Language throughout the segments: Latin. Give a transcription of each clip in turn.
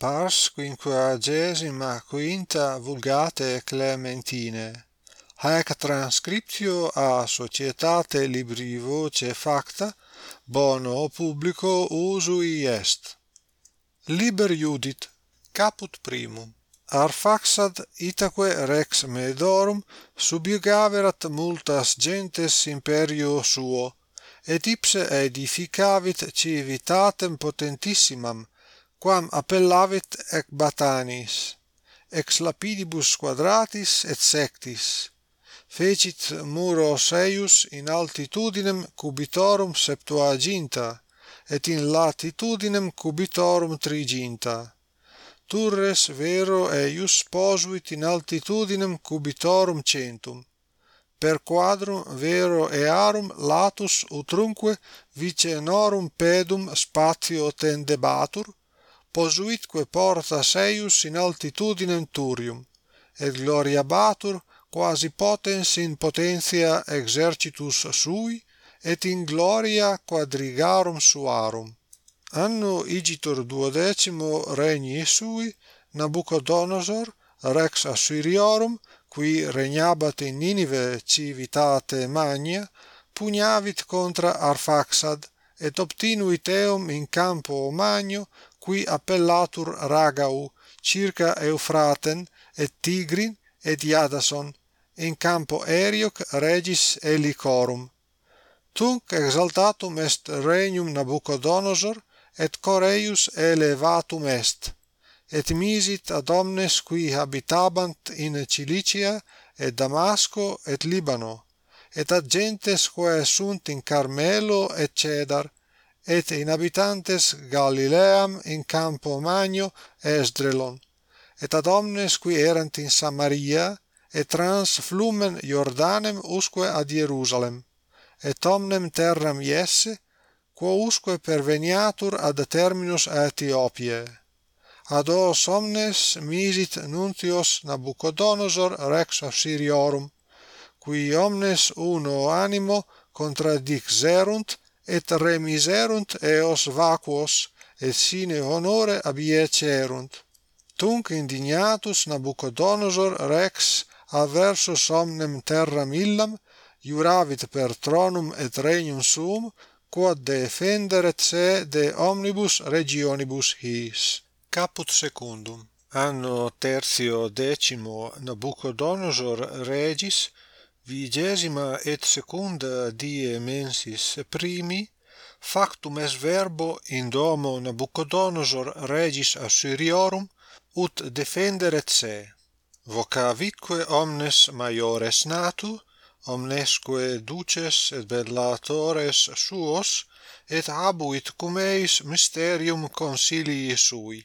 pars quinquagesima quinta vulgate Clementine. Haec transcriptio a societate libri voce facta bono publico usui est. Liber iudit caput primum arfaxad itaque rex medorum subjugaverat multas gentes imperio suo et ipse edificavit civitatem potentissimam quam appellavit ec batanis ex lapidibus quadratis et sectis fecit muros eius in altitudinem cubitorum septuaginta et in latitudinem cubitorum triginta. Turres vero eius posuit in altitudinem cubitorum centum per quadrum vero earum latus utrumque vicenorum pedum spatio tendebatur posuitque porta eius in altitudinem turium, et gloria batur quasi potens in potentia exercitus sui, et in gloria quadrigarum suarum. Anno igitur duodecimo regni sui, Nabucodonosor, rex Assyriorum, qui regnabat in Ninive civitate magna, pugnavit contra Arphaxad, et obtinuit eum in campo magno qui appellatur ragau circa Eufraten et Tigrin et Iadason in campo Erioc regis Helicorum. Tunc exaltatum est regnum Nabucodonosor et Coreius elevatum est et misit ad omnes qui habitabant in Cilicia et Damasco et Libano et ad gentes quae sunt in Carmelo et Cedar et in habitantes Galileam in campo Magno Esdrelon et ad omnes qui erant in Samaria et trans flumen Jordanem usque ad Hierusalem et omnem terram iesse quo usque perveniatur ad terminus Aethiopiae ad os omnes misit nuntios Nabucodonosor rex Assyriorum qui omnes uno animo contradixerunt et remiserunt eos vacuos, et sine honore abiecerunt. Tunc indignatus Nabucodonosor rex aversus omnem terram illam, iuravit per tronum et regnum suum, quod defenderet se de omnibus regionibus his. Caput secundum. Anno tertio decimo Nabucodonosor regis, vigesima et secunda die mensis primi factum est verbo in domo Nabucodonosor regis Assyriorum ut defenderet se vocavitque omnes maiores natu omnesque duces et bellatores suos et habuit cum eis mysterium consilii sui.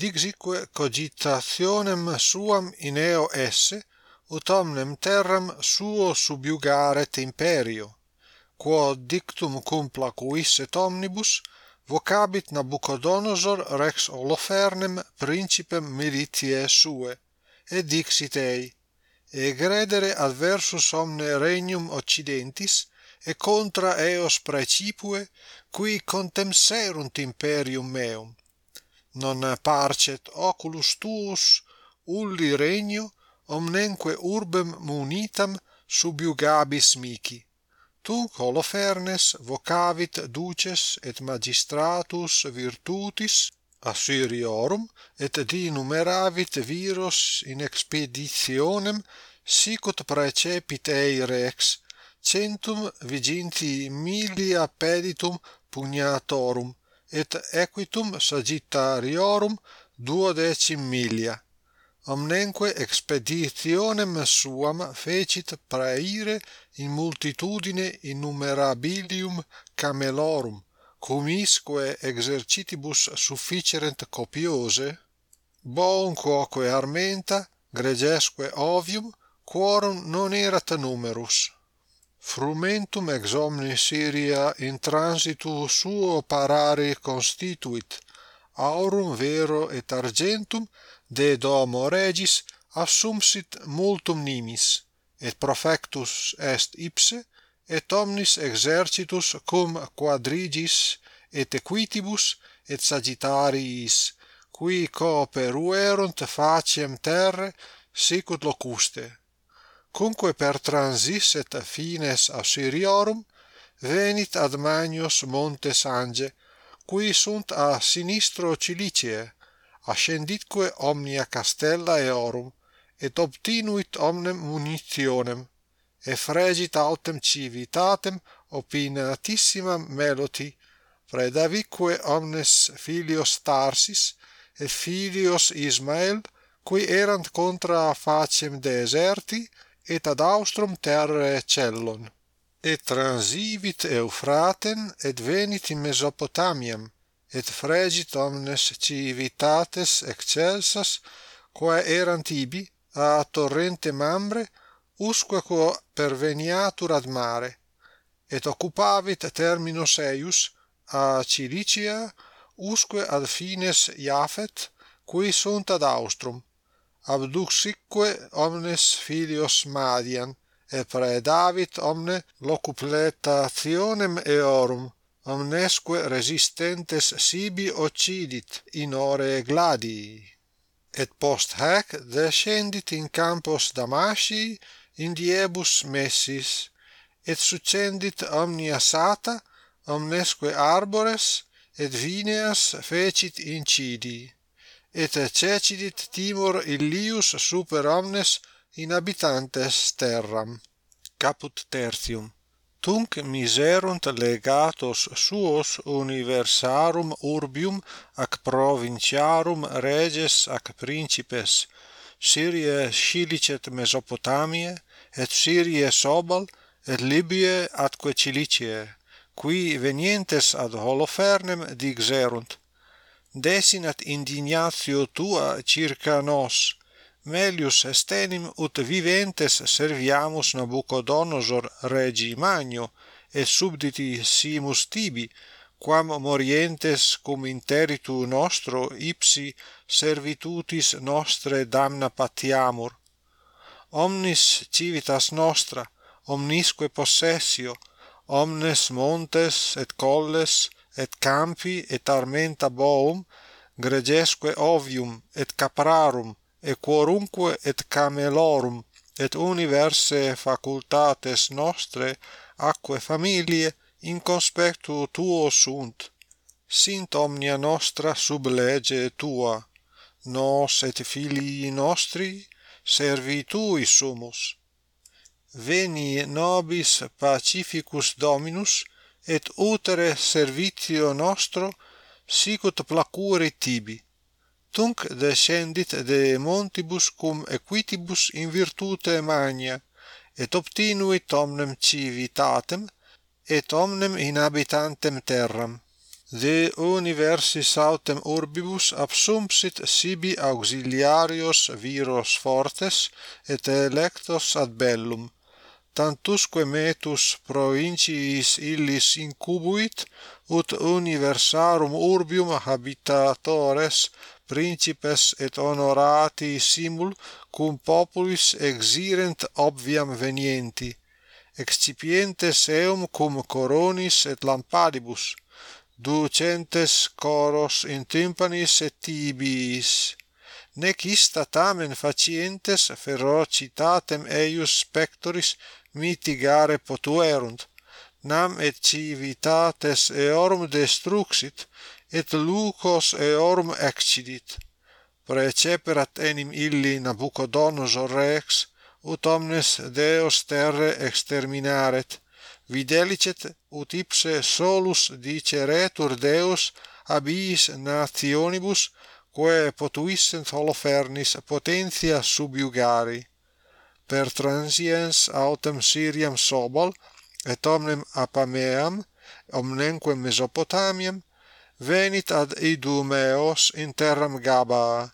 Dixique cogitationem suam in eo esse ut omnem terram suo subjugaret imperio, quo dictum cum placuisset omnibus, vocabit Nabucodonosor rex Holofernem principem militiae sue, et dixit ei, egredere adversus omne regnum occidentis, et contra eos precipue, qui contemserunt imperium meum. Non parcet oculus tuus, ulli regno, omnenque urbem munitam subjugabis mihi tu Holofernes vocavit duces et magistratus virtutis Assyriorum et di numeravit viros in expeditionem sic ut praecepit ei rex centum viginti millia peditum pugnatorum et equitum sagittariorum duodecim millia omnenque expeditionem suam fecit praeire in multitudine innumerabilium camelorum, cum isque exercitibus sufficerent copiose, bon quoque armenta, gregesque ovium, quorum non erat numerus. Frumentum ex omni Syria in transitu suo parare constituit, aurum vero et argentum de domo regis assumsit multum nimis et profectus est ipse et omnis exercitus cum quadrigis et equitibus et sagittariis qui cooperuerunt faciem terre sicut locuste. Cumque per transis et fines Assyriorum venit ad Magnos monte Sange, qui sunt a sinistro Cilicie, ascenditque omnia castella eorum et obtinuit omnem munitionem et fregit autem civitatem opinatissima meloti predavique omnes filios Tarsis et filios Ismael qui erant contra faciem deserti et ad austrum terrae cellon. Et transivit Eufraten et venit in Mesopotamiam et fregit omnes civitates excelsas, quae erant ibi a torrente mambre, usque quo perveniatur ad mare, et occupavit terminus eius a Cilicia, usque ad fines Iafet, qui sunt ad Austrum, abduxicque omnes filios Madian, et praedavit omne locupletationem eorum, omnesque resistentes sibi occidit in ore gladii et post hac descendit in campos damasci in diebus messis et succendit omnia sata omnesque arbores et vineas fecit incidi et cecidit timor illius super omnes inhabitantes terram caput tertium tunc miserunt legatos suos universarum urbium ac provinciarum reges ac principes Syrie Cilicet Mesopotamiae et Syrie Sobal et Libiae atque Ciliciae qui venientes ad Holofernem dixerunt desinat indignatio tua circa nos melius est enim ut viventes serviamus Nabucodonosor regi magno et subditi simus tibi quam morientes cum interitu nostro ipsi servitutis nostre damna patiamur. Omnis civitas nostra omnisque possessio omnes montes et colles et campi et armenta boum gregesque ovium et caprarum et quorumque et camelorum et universae facultates nostre aquae familiae in conspectu tuo sunt. Sint omnia nostra sub lege tua nos et filii nostri servi tui sumus. Veni nobis pacificus dominus et utere servitio nostro sicut placuri tibi tunc descendit de montibus cum equitibus in virtute magna, et obtinuit omnem civitatem, et omnem inhabitantem terram. De universis autem urbibus absumpsit sibi auxiliarios viros fortes, et electos ad bellum. Tantusque metus provinciis illis incubuit, ut universarum urbium habitatores principes et honorati simul cum populis exirent obviam venienti excipientes eum cum coronis et lampadibus ducentes coros in tympanis et tibiis. Nec ista tamen facientes ferocitatem eius spectoris mitigare potuerunt nam et civitates eorum destruxit et Lucos eorum excidit, praeceperat enim illi Nabucodonosor rex, ut omnes deos terre exterminaret, videlicet ut ipse solus diceretur deus abiis nationibus, quae potuissent holofernis potentia subjugari. Per transiens autem Syriam Sobol, et omnem Apameam, omnenque Mesopotamiam, venit ad Idumeos in terram Gaba,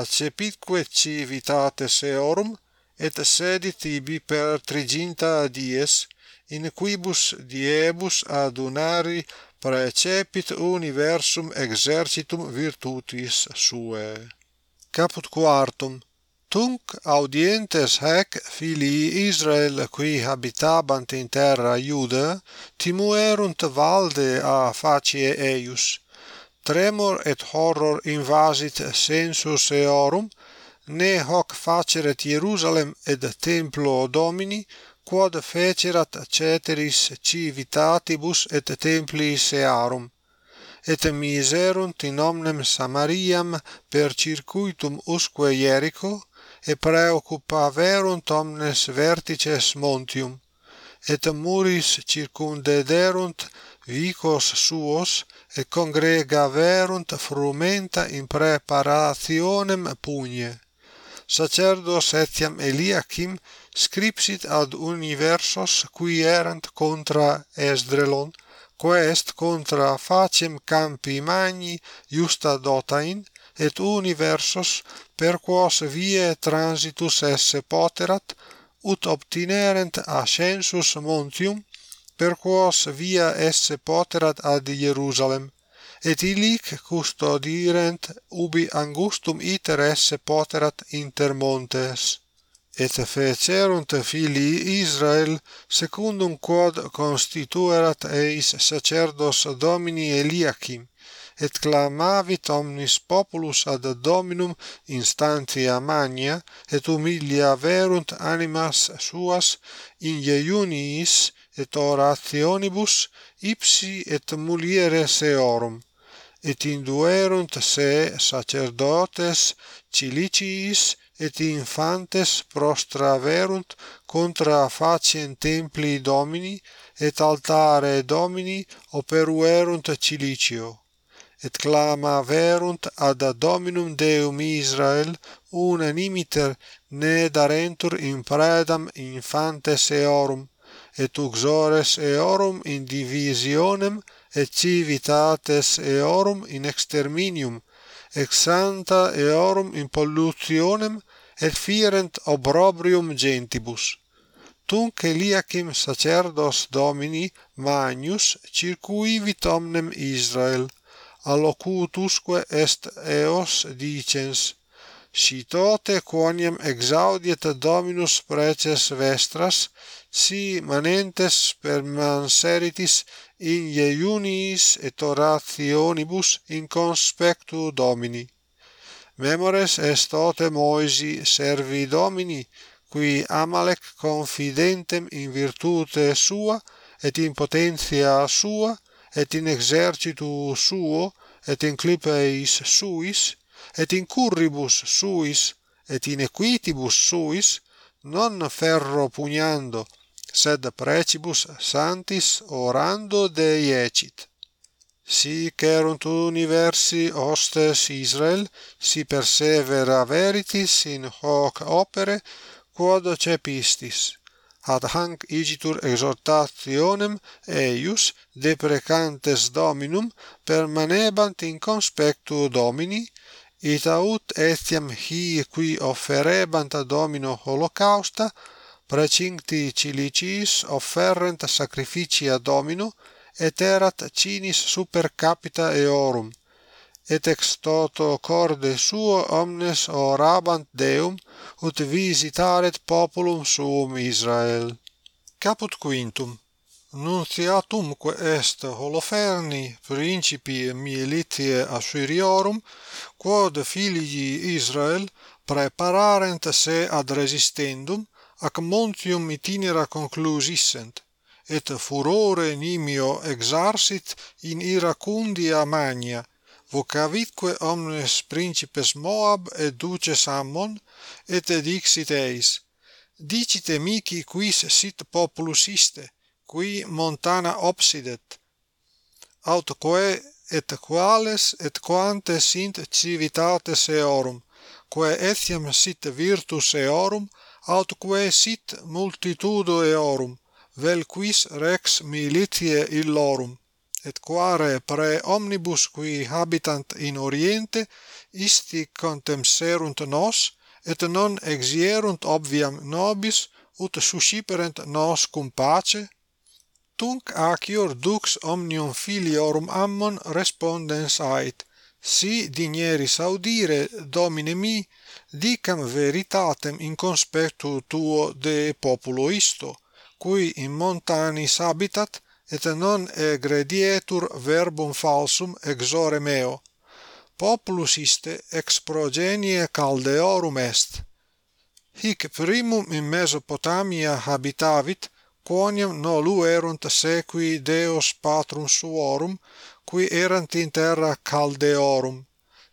accepitque civitates eorum, et sedit ibi per triginta dies, in quibus diebus adunari praecepit universum exercitum virtutis suae. Caput quartum. Tunc audientes hac filii Israel qui habitabant in terra Iuda timuerunt valde a facie eius, tremor et horror invasit sensus eorum, ne hoc faceret Hierusalem et templo Domini, quod fecerat ceteris civitatibus et templis earum. Et miserunt in omnem Samariam per circuitum usque Ierico, et preoccupaverunt omnes vertices montium. Et muris circundederunt vicos suos et congregaverunt frumenta in preparationem pugne. Sacerdos etiam Eliachim scripsit ad universos qui erant contra Esdrelon, quest contra facem campi magni justa dotain, et universos per quos vie transitus esse poterat, ut obtinerent ascensus montium perquos via esse poterat ad Hierusalem et illic custodirent ubi angustum iter esse poterat inter montes. Et fecerunt filii Israel secundum quod constituerat eis sacerdos Domini Eliachim et clamavit omnis populus ad Dominum instantia magna et humilia verunt animas suas in jejuniis et orationibus ipsi et mulieres eorum et induerunt se sacerdotes ciliciis et infantes prostraverunt contra faciem templi Domini et altare Domini operuerunt cilicio et clamaverunt ad Dominum Deum Israel unanimiter ne darentur in predam infantes eorum et uxores eorum in divisionem et civitates eorum in exterminium ex santa eorum in pollutionem et firent obrobrium gentibus. Tunc Eliacim sacerdos Domini Magnus circuivit omnem Israel allocutusque est eos dicens si tote quoniam exaudiet Dominus preces vestras, si manentes per manseritis in iuniis et orationibus in conspectu Domini. Memores est tote moisi servi Domini, qui Amalec confidentem in virtute sua, et in potentia sua, et in exercitu suo, et in clipeis suis, et in curribus suis et in equitibus suis non ferro pugnando sed precibus santis orando deiecit si querunt universi hostes Israel si persevera veritis in hoc opere quod cepistis. Ad hanc igitur exhortationem eius deprecantes dominum permanebant in conspectu domini Itaut etiam hi qui offerebant ad Domino holocausta, pracincti cilicis offerent sacrificia Domino, et erat cinis super capita eorum, et ex toto corde suo omnes orabant Deum, ut visitaret populum suum Israel. Caput quintum nunciatumque est Holoferni principi militiae Assyriorum, quod filii Israel prepararent se ad resistendum, ac montium itinera conclusissent, et furore nimio exarsit in iracundia magna, vocavitque omnes principes Moab et duces Ammon, et dixit eis, dicite mihi quis sit populus iste, qui montana obsidet aut quae et quales et quantes sint civitates eorum? Quae etiam sit virtus eorum aut quae sit multitudo eorum vel quis rex militiae illorum? Et quare pre omnibus qui habitant in oriente isti contempserunt nos et non exierunt obviam nobis ut susciperent nos cum pace tunc acior dux omnium filiorum ammon respondens ait. Si digneris audire domine mi dicam veritatem in conspectu tuo de populo isto cui in montanis habitat et non egredietur verbum falsum exore meo. Populus iste ex progenie caldeorum est. Hic primum in mesopotamia habitavit quoniam nolu erunt sequi Deos patrum suorum, qui erant in terra Caldeorum,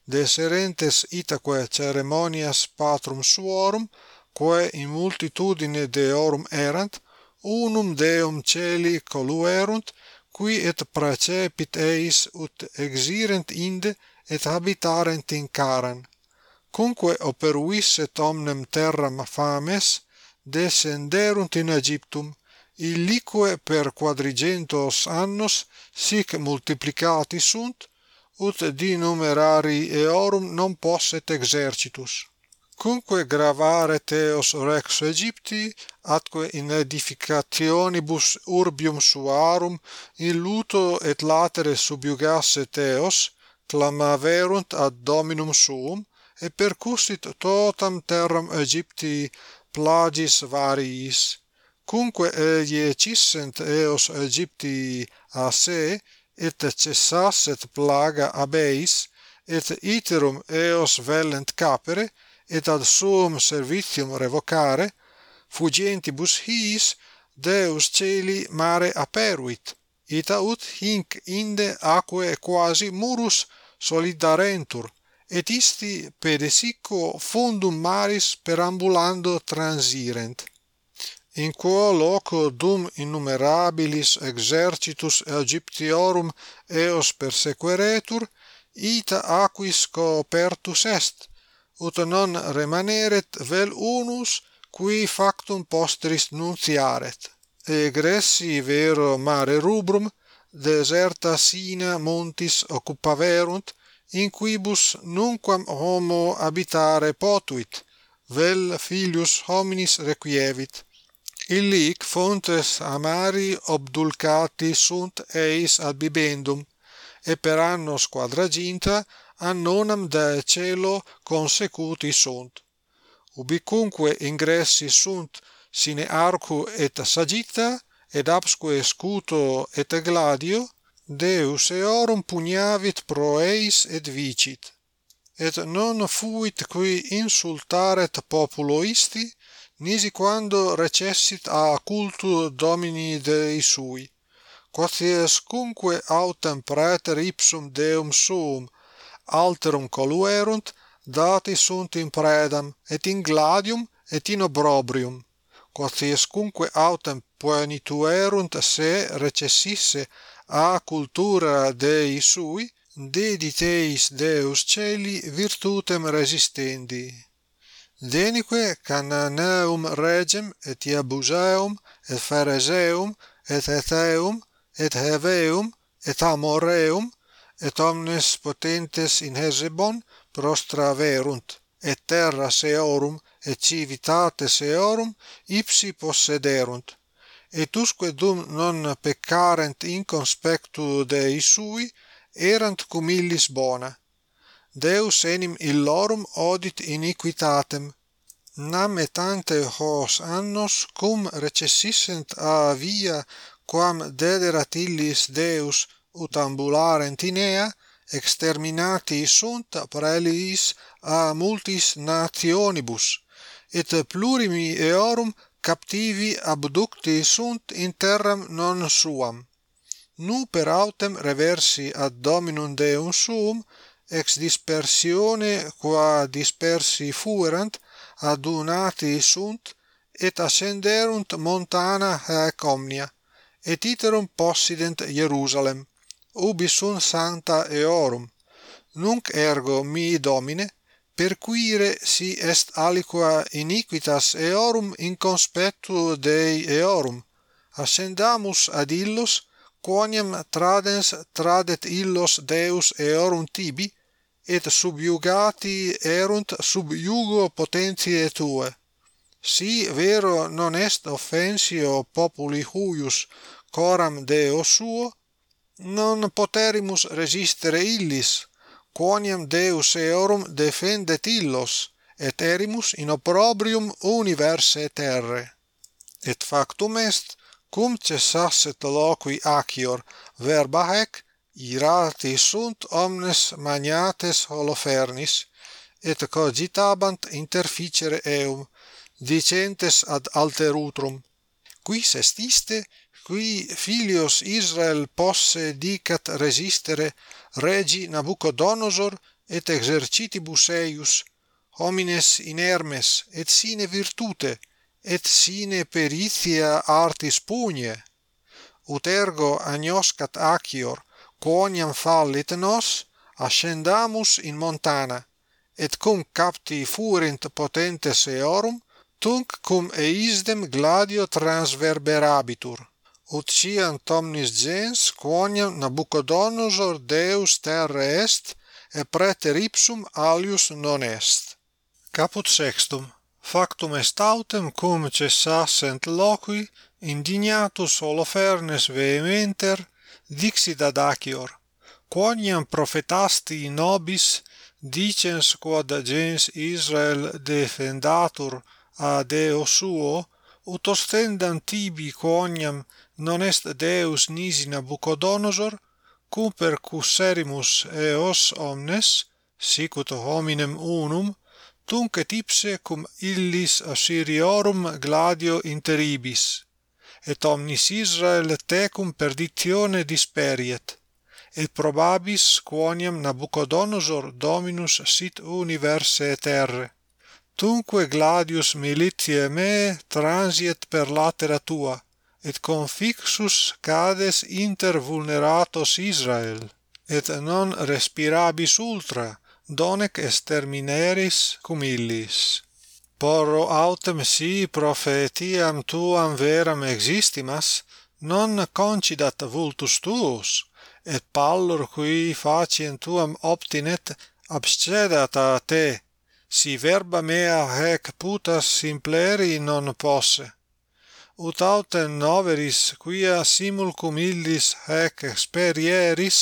deserentes itaque ceremonias patrum suorum, quae in multitudine Deorum erant, unum Deum celi coluerunt, qui et praecepit eis ut exirent inde et habitarent in Caran. Cumque operuisset omnem terram fames, descenderunt in Aegyptum, illique per quadrigentos annos sic multiplicati sunt ut di numerari eorum non posset exercitus. Cumque gravare teos rex aegypti atque in edificationibus urbium suarum in luto et latere subjugasse teos clamaverunt ad dominum suum et percussit totam terram aegypti plagis variis cumque egli eh, ecissent eos Egypti a se, et cessasset plaga abeis, et iterum eos vellent capere, et ad suum servitium revocare, fugientibus his, Deus celi mare aperuit, ita ut hinc inde aquae quasi murus solidarentur, et isti pedesico fundum maris perambulando transirent in quo loco dum innumerabilis exercitus Egyptiorum eos persequeretur, ita aquis coopertus est, ut non remaneret vel unus, qui factum postris nuntiaret. Egressi vero mare rubrum, deserta sina montis occupaverunt, in quibus nunquam homo habitare potuit, vel filius hominis requievit, Illic fontes amari obdulcati sunt eis ad bibendum, et per annos quadraginta annonam de celo consecuti sunt. Ubicunque ingressi sunt sine arcu et sagitta, et absque scuto et gladio, Deus eorum pugnavit pro eis et vicit. Et non fuit qui insultaret populo isti, nisi quando recessit a cultu domini Dei sui, quaties cumque autem praeter ipsum Deum suum alterum coluerunt, dati sunt in praedam et in gladium, et in obrobrium, quaties cumque autem poenituerunt se recessisse a cultura Dei sui, dediteis Deus celi virtutem resistendi. Denique Cananeum regem et Iabuseum et Phareseum et Etheum et Heveum et Amoreum et omnes potentes in Hesibon prostraverunt, et terra seorum et civitate seorum ipsi possederunt. Et usque dum non peccarent in conspectu Dei sui, erant cum illis bona, Deus enim illorum odit iniquitatem nam et ante hos annos cum recessissent a via quam dederat illis Deus ut ambularent in ea exterminati sunt preliis a multis nationibus et plurimi eorum captivi abducti sunt in terram non suam. Nu per autem reversi ad dominum Deum suum ex dispersione qua dispersi fuerant adunati sunt et ascenderunt montana haec omnia et iterum possident Hierusalem ubi sunt sancta eorum. Nunc ergo mi domine perquire si est aliqua iniquitas eorum in conspectu Dei eorum ascendamus ad illos quoniam tradens tradet illos Deus eorum tibi et subjugati erunt sub iugo potentiae tue. Si vero non est offensio populi huius coram Deo suo, non poterimus resistere illis, quoniam Deus eorum defendet illos, et erimus in opprobrium universe terre. Et factum est, cum cessasset loqui acior verba hec, irati sunt omnes magnates holofernis et cogitabant interficere eum dicentes ad alterutrum. Quis est iste qui filios Israel posse dicat resistere regi Nabucodonosor et exercitibus eius homines inermes et sine virtute et sine peritia artis pugne. Ut ergo agnoscat acior quoniam fallitnos, ascendamus in montana, et cum capti furent potentes eorum, tunc cum eisdem gladio transverberabitur. Ut siant omnis gens quoniam Nabucodonosor Deus terre est, et preter ipsum alius non est. Caput sextum. Factum est autem cum cessassent loqui, indignatus Holofernes vehementer, dixit ad acior quoniam profetasti nobis dicens quod agens Israel defendatur a Deo suo, ut ostendam tibi quoniam non est Deus nisi Nabucodonosor, cum percusserimus eos omnes, sicut hominem unum, tunc et ipse cum illis Assyriorum gladio interibis et omnis Israel tecum perditione disperiet et probabis quoniam Nabucodonosor dominus sit universe terre. Tunque gladius militiae me transiet per latera tua et confixus cades inter vulneratos Israel et non respirabis ultra donec extermineris cum illis porro autem si profetiam tuam veram existimas, non concidat vultus tuus, et pallor qui faciem tuam obtinet abscedat a te, si verba mea hec putas simpleri non posse. Ut autem noveris quia simulcum illis hec experieris,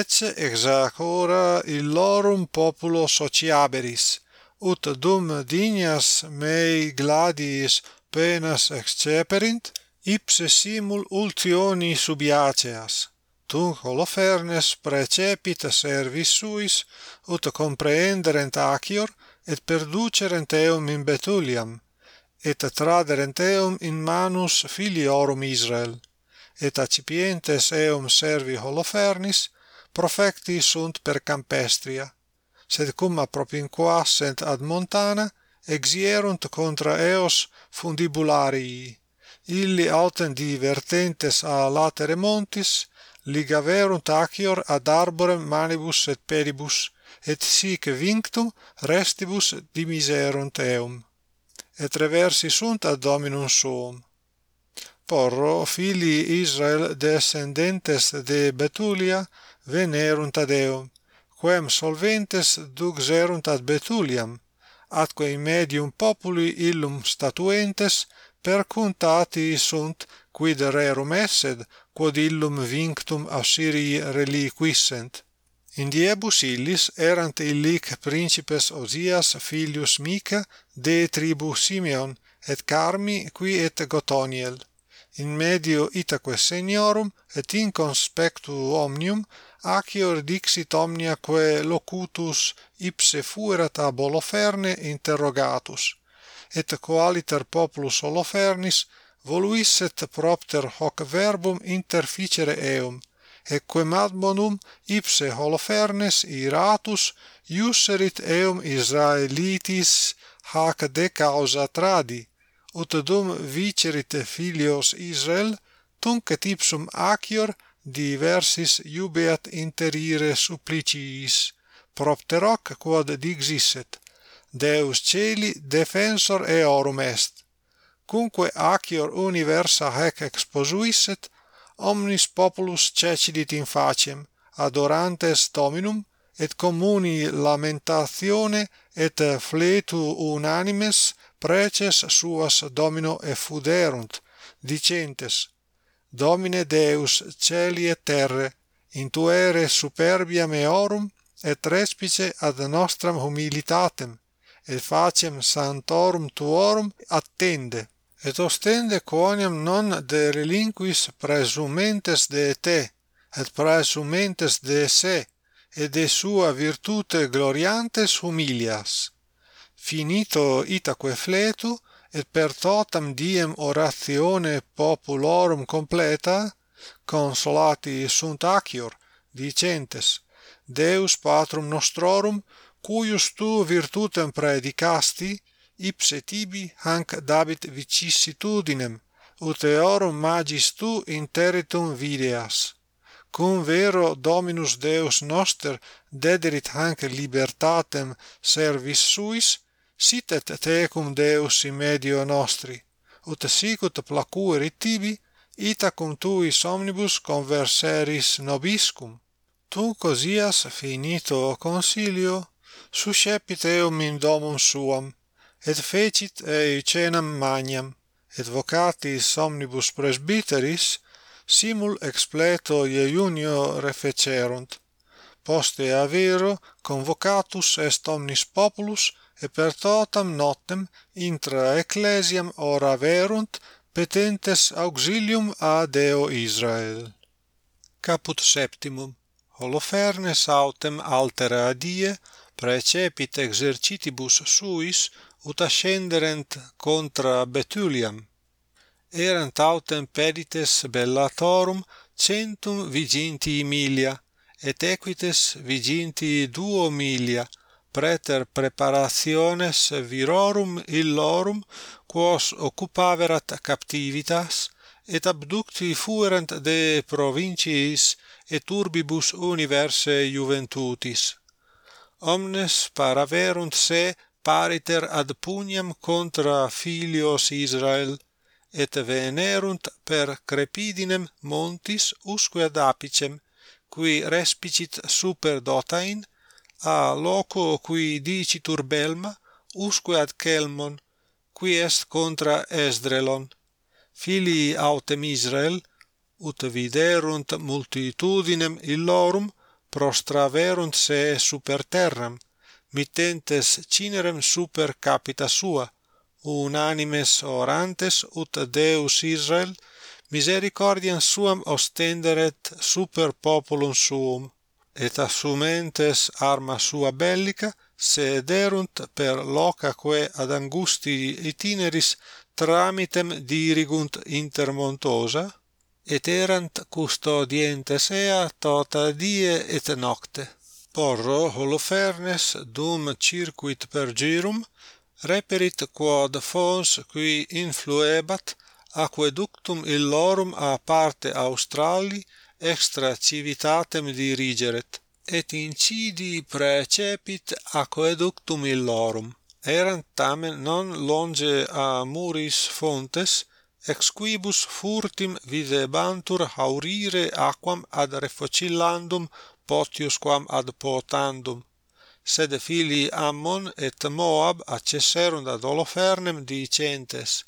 ecce exacora illorum populo sociaberis, ut dum dignas mei gladiis penas exceperint, ipse simul ultioni subiaceas. Tunc Holofernes precepit servis suis, ut comprehenderent acior, et perducerent eum in Betuliam, et traderent eum in manus filiorum Israel. Et accipientes eum servi Holofernis, profecti sunt per Campestria sed cum appropinqua sent ad montana exierunt contra eos fundibularii illi autem divertentes a latere montis ligaverunt acior ad arborem manibus et pedibus et sic vinctum restibus dimiserunt eum et reversi sunt ad dominum suum. Porro filii Israel descendentes de Betulia venerunt ad eum quem solventes duxerunt ad Betuliam, atque in medium populi illum statuentes percuntati sunt quid rerum essed, quod illum vinctum Assyrii reliquissent. In diebus illis erant illic principes Osias filius Mica de tribu Simeon, et Carmi qui et Gotoniel. In medio itaque seniorum et in conspectu omnium acior dixit omnia quae locutus ipse fuerat ab Oloferne interrogatus, et qualiter populus Holofernis voluisset propter hoc verbum interficere eum, equem admonum ipse Holofernes iratus iusserit eum Israelitis hac de causa tradi, ut dum vicerit filios Israel, tunc et ipsum acior diversis iubeat interire suppliciis, propteroc quod digisset, Deus celi defensor eorum est. Cumque acior universa hac exposuisset, omnis populus cecidit in faciem, adorantes Dominum, et communi lamentatione et fletu unanimes preces suas Domino effuderunt, dicentes, Domine Deus celi et terre, in tuere superbia meorum, et respice ad nostram humilitatem, et facem santorum tuorum attende, et ostende quoniam non de relinquis presumentes de te, et presumentes de se, et de sua virtute gloriantes humilias. Finito itaque fletu, et per totam diem oratione populorum completa consolati sunt acior dicentes Deus patrum nostrorum cuius tu virtutem praedicasti ipse tibi hanc dabit vicissitudinem ut eorum magis tu in territum videas. Cum vero dominus deus noster dederit hanc libertatem servis suis sit et tecum Deus in medio nostri, ut sicut placuerit tibi, itacum tuis omnibus converseris nobiscum. Tu cosias finito consilio, suscepit eum in domum suam, et fecit ei cenam magnam, et vocatis omnibus presbyteris, simul expleto iunio refecerunt. Poste avero convocatus est omnis populus et per totam notem intra ecclesiam ora verunt petentes auxilium a Deo Israel. Caput septimum Holofernes autem altera adie precepit exercitibus suis ut ascenderent contra Betuliam. Erant autem pedites bellatorum centum viginti milia, et equites viginti duo milia, preter preparationes virorum illorum quos occupaverat captivitas et abducti fuerent de provinciis et urbibus universe juventutis. Omnes paraverunt se pariter ad puniam contra filios Israel et venerunt per crepidinem montis usque ad apicem qui respicit super dotain a loco qui dicitur Belma usque ad Kelmon qui est contra Esdrelon. Filii autem Israel ut viderunt multitudinem illorum prostraverunt se super terram mittentes cinerem super capita sua unanimes orantes ut Deus Israel misericordiam suam ostenderet super populum suum et assumentes arma sua bellica sederunt per locaque ad angusti itineris tramitem dirigunt inter montosa et erant custodientes ea tota die et nocte. Porro holofernes dum circuit per girum reperit quod fons qui influebat aqueductum illorum a parte australi extra civitatem dirigeret, et incidi precepit aqueductum illorum. Erant tamen non longe a muris fontes, ex quibus furtim videbantur haurire aquam ad refocillandum potiusquam ad potandum. Sed filii Ammon et Moab accesserunt ad Holofernem dicentes,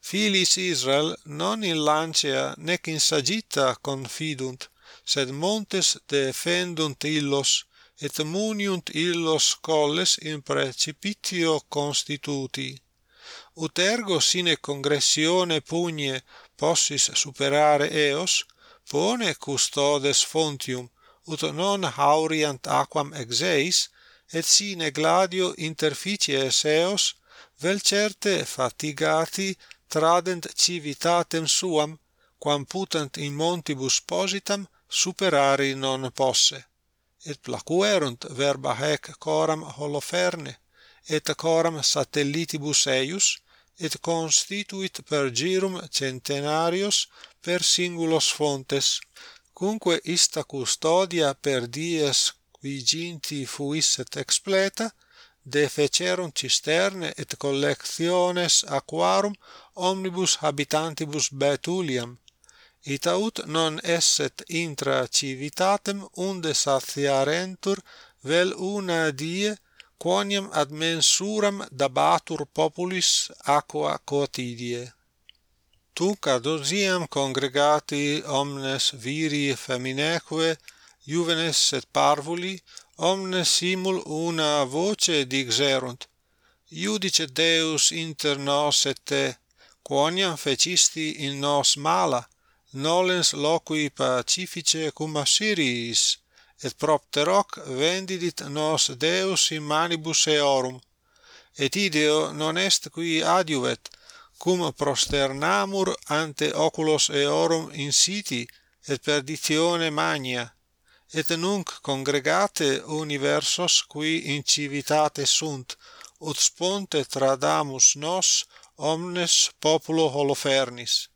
Filis Israel non in lancia nec in sagitta confidunt, sed montes defendunt illos, et muniunt illos colles in precipitio constituti. Ut ergo sine congressione pugne possis superare eos, pone custodes fontium, ut non hauriant aquam exeis, et sine gladio interficies eos, vel certe fatigati tradent civitatem suam, quam putant in montibus positam superari non posse. Et placuerunt verba hac coram holoferne, et coram satellitibus eius, et constituit per girum centenarios per singulos fontes, cumque ista custodia per dies qui fuisset expleta, defecerunt cisterne et collectiones aquarum omnibus habitantibus Betuliam, ita ut non esset intra civitatem unde satiarentur vel una die quoniam ad mensuram dabatur populis aqua quotidie. tunc ad osiam congregati omnes viri feminaeque juvenes et parvuli, omnes simul una voce dixerunt, Iudice Deus inter nos et te, quoniam fecisti in nos mala nolens loqui pacifice cum Assyriis, et propter hoc vendidit nos Deus in manibus eorum, et ideo non est qui adiuvet, cum prosternamur ante oculos eorum in siti, et perditione magna, et nunc congregate universos qui in civitate sunt, ut sponte tradamus nos omnes populo holofernis.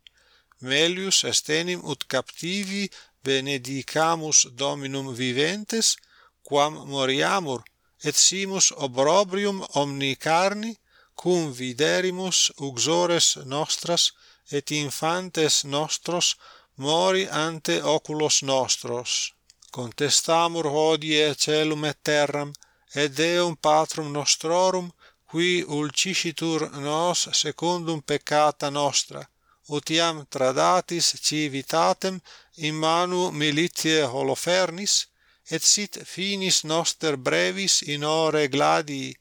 Melius est enim ut captivi benedicamus dominum viventes quam moriamur et simus obrobrium omni carni cum viderimus uxores nostras et infantes nostros mori ante oculos nostros. Contestamur hodie celum et terram et Deum patrum nostrorum qui ulcisitur nos secundum peccata nostra, utiam tradatis civitatem in manu militiae holofernis, et sit finis noster brevis in ore gladii,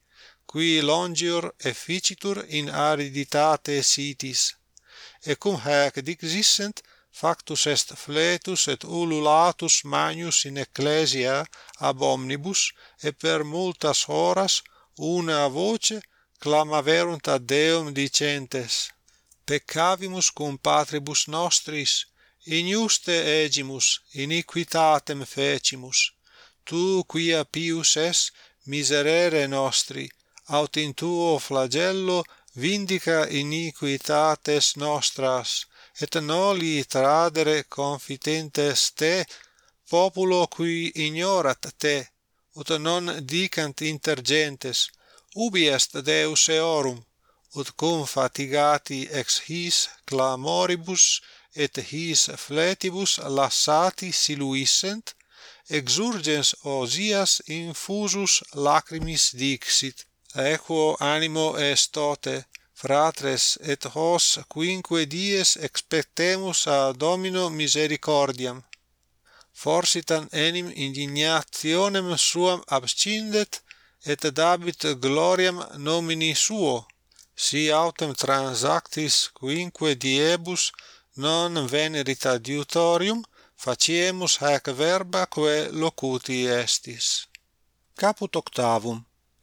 qui longior efficitur in ariditate sitis. E cum haec dixissent, factus est fletus et ululatus magnus in ecclesia ab omnibus, et per multas horas una voce clamaverunt ad Deum dicentes peccavimus cum patribus nostris injuste egimus iniquitatem fecimus. Tu quia pius es miserere nostri aut in tuo flagello vindica iniquitates nostras et noli tradere confitentes te populo qui ignorat te ut non dicant inter gentes ubi est Deus eorum ut cum fatigati ex his clamoribus et his fletibus lassati siluissent exurgens osias infusus lacrimis dixit equo animo est tote fratres et hos quinque dies expectemus a domino misericordiam forsitan enim indignationem suam abscindet et dabit gloriam nomini suo. Si autem transactis quinque diebus non venerit adiutorium faciemus hac verba quae locuti estis. Caput octavum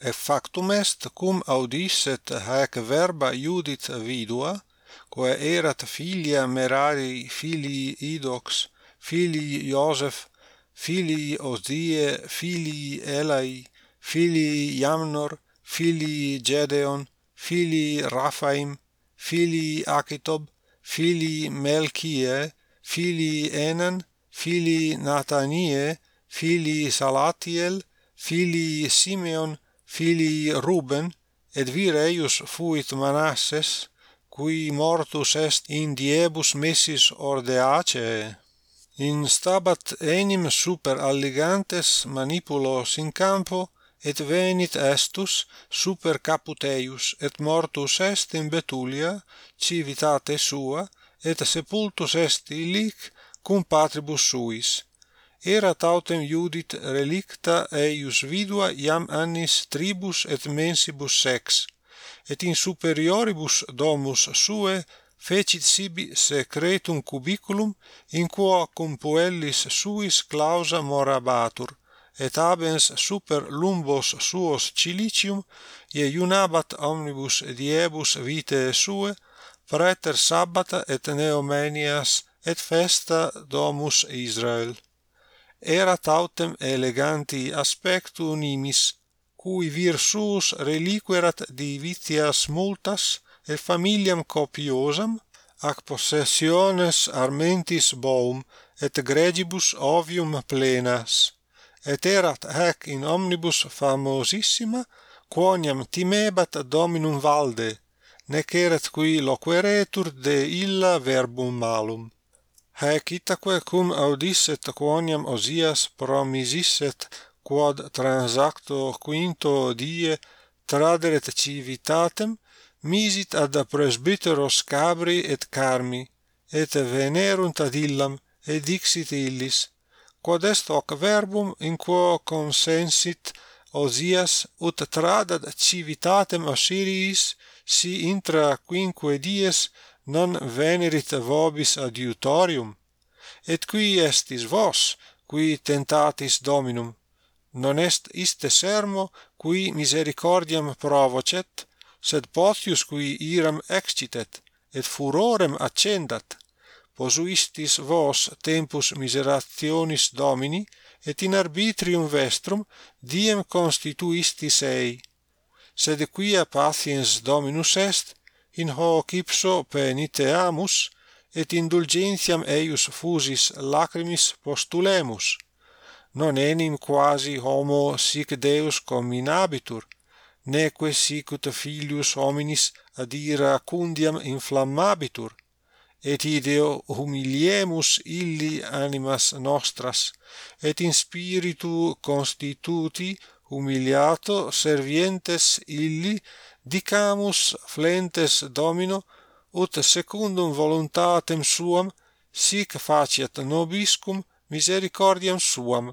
et factum est cum audisset haec verba iudit vidua quae erat filia merari filii idox filii Iosef, filii Osdie, filii Elai, filii Jamnor, filii Gedeon, filii Raphaim, filii Akitob, filii Melchie, filii Enan, filii Natanie, filii Salatiel, filii Simeon, filii Ruben, et vire eius fuit Manasses, cui mortus est in diebus messis Ordeace instabat enim super alligantes manipulos in campo et venit estus super caput eius et mortus est in Betulia civitate sua et sepultus est illic cum patribus suis. Erat autem iudit relicta eius vidua iam annis tribus et mensibus sex et in superioribus domus suae fecit sibi secretum cubiculum in quo compuellis suis clausa morabatur et abens super lumbos suos cilicium iunabat omnibus diebus vitae suae praeter sabbata et neomenias et festa domus Israel. Erat autem eleganti aspectu nimis cui vir suus reliquerat divitias multas et familiam copiosam ac possessiones armentis boum et gregibus ovium plenas. Et erat hac in omnibus famosissima quoniam timebat dominum valde nec erat qui loqueretur de illa verbum malum. Haec itaque cum audisset quoniam Osias promisisset quod transacto quinto die traderet civitatem misit ad presbyteros Cabri et Carmi, et venerunt ad illam, et dixit illis, quod est hoc verbum in quo consensit Osias ut tradat civitatem Assyriis si intra quinque dies non venerit vobis adiutorium. Et qui estis vos qui tentatis dominum? Non est iste sermo qui misericordiam provocet? sed potius qui iram excitet et furorem accendat posuistis vos tempus miserationis domini et in arbitrium vestrum diem constituistis ei. Sed quia patiens dominus est in hoc ipso peniteamus et indulgentiam eius fusis lacrimis postulemus. Non enim quasi homo sic deus comminabitur neque sic ut filius hominis ad ira cundiam inflammabitur et ideo humiliemus illi animas nostras et in spiritu constituti humiliato servientes illi dicamus flentes domino ut secundum voluntatem suam sic faciat nobiscum misericordiam suam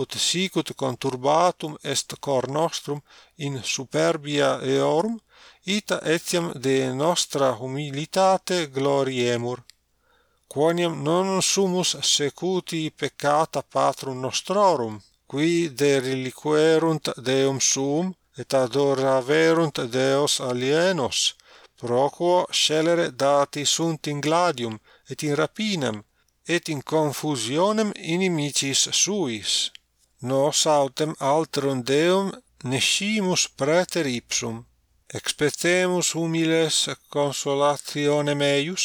ut sicut conturbatum est cor nostrum in superbia eorum ita etiam de nostra humilitate gloriemur. Quoniam non sumus secuti peccata patrum nostrorum qui deriliquerunt deum suum et adoraverunt deos alienos proquo scelere dati sunt in gladium et in rapinam et in confusionem inimicis suis nos autem alterum Deum nescimus praeter ipsum, expectemus humiles consolationem eius,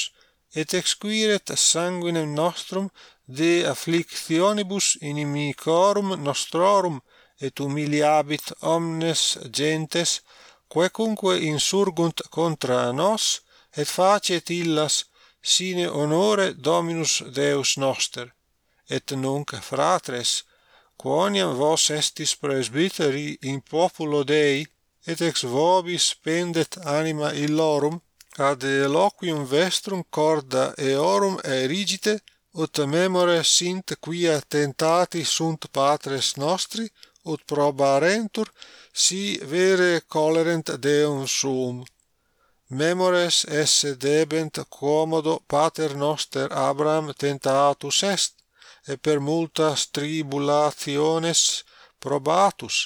et exquiret sanguinem nostrum de afflictionibus inimicorum nostrorum, et humiliabit omnes gentes, quecunque insurgunt contra nos, et facet illas sine honore Dominus Deus noster. Et nunc, fratres, quoniam vos estis presbyteri in populo Dei, et ex vobis pendet anima illorum, ad eloquium vestrum corda eorum erigite, ut memore sint quia tentati sunt patres nostri, ut probarentur, si vere colerent Deum sum. Memores esse debent quomodo pater noster Abraham tentatus est, et per multas tribulationes probatus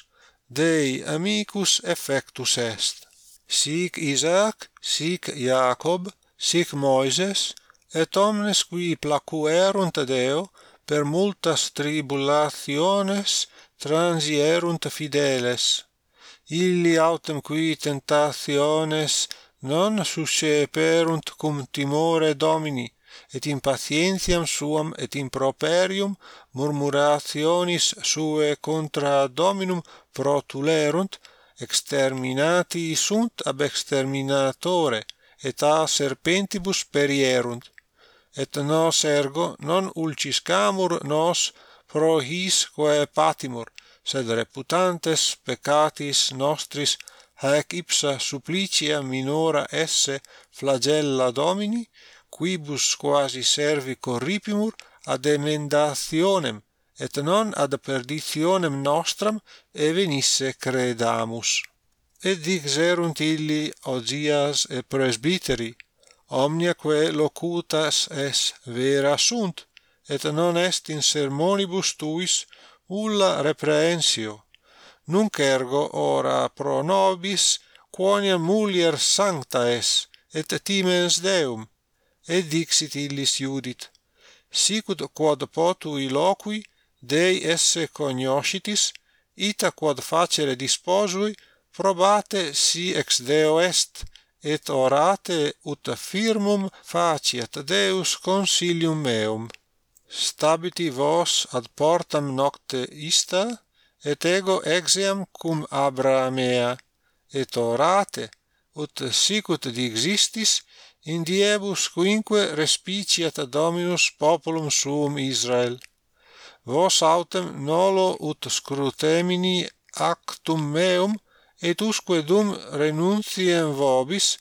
Dei amicus effectus est. Sic Isaac sic Jacob sic Moises et omnes qui placuerunt Deo per multas tribulationes transierunt fideles. Illi autem qui tentationes non susceperunt cum timore Domini et in patientiam suam et in properium murmurationis suae contra dominum protulerunt exterminati sunt ab exterminatore et a serpentibus perierunt. Et nos ergo non ulciscamur nos pro his quae patimur sed reputantes peccatis nostris haec ipsa supplicia minora esse flagella domini quibus quasi servi corripimur ad emendationem et non ad perditionem nostram evenisse credamus. Et dixerunt illi ogias et presbyteri omniaque locutas es vera sunt et non est in sermonibus tuis ulla reprehensio. Nunc ergo ora pro nobis quoniam mulier sancta es et timens Deum et dixit illis Iudit, sicut quod potui illoqui Dei esse cognoscitis, ita quod facere disposui, probate si ex Deo est, et orate ut firmum faciat Deus consilium meum. Stabiti vos ad portam nocte ista, et ego exeam cum Abrahamea et orate, ut sicut digistis in diebus quinque respiciat ad Dominus populum suum Israel. Vos autem nolo ut scrutemini actum meum, et usque dum renuntiem vobis,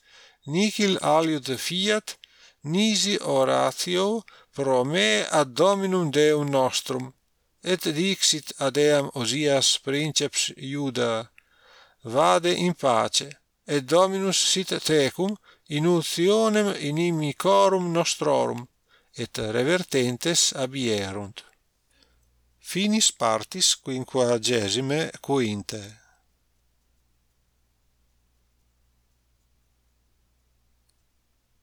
nihil aliud fiat, nisi oratio pro me ad Dominum Deum nostrum. Et dixit ad eam Osias princeps Iuda, vade in pace, et Dominus sit tecum, inutionem inimicorum nostrorum et revertentes abierunt. Finis partis quinquagesime quinte.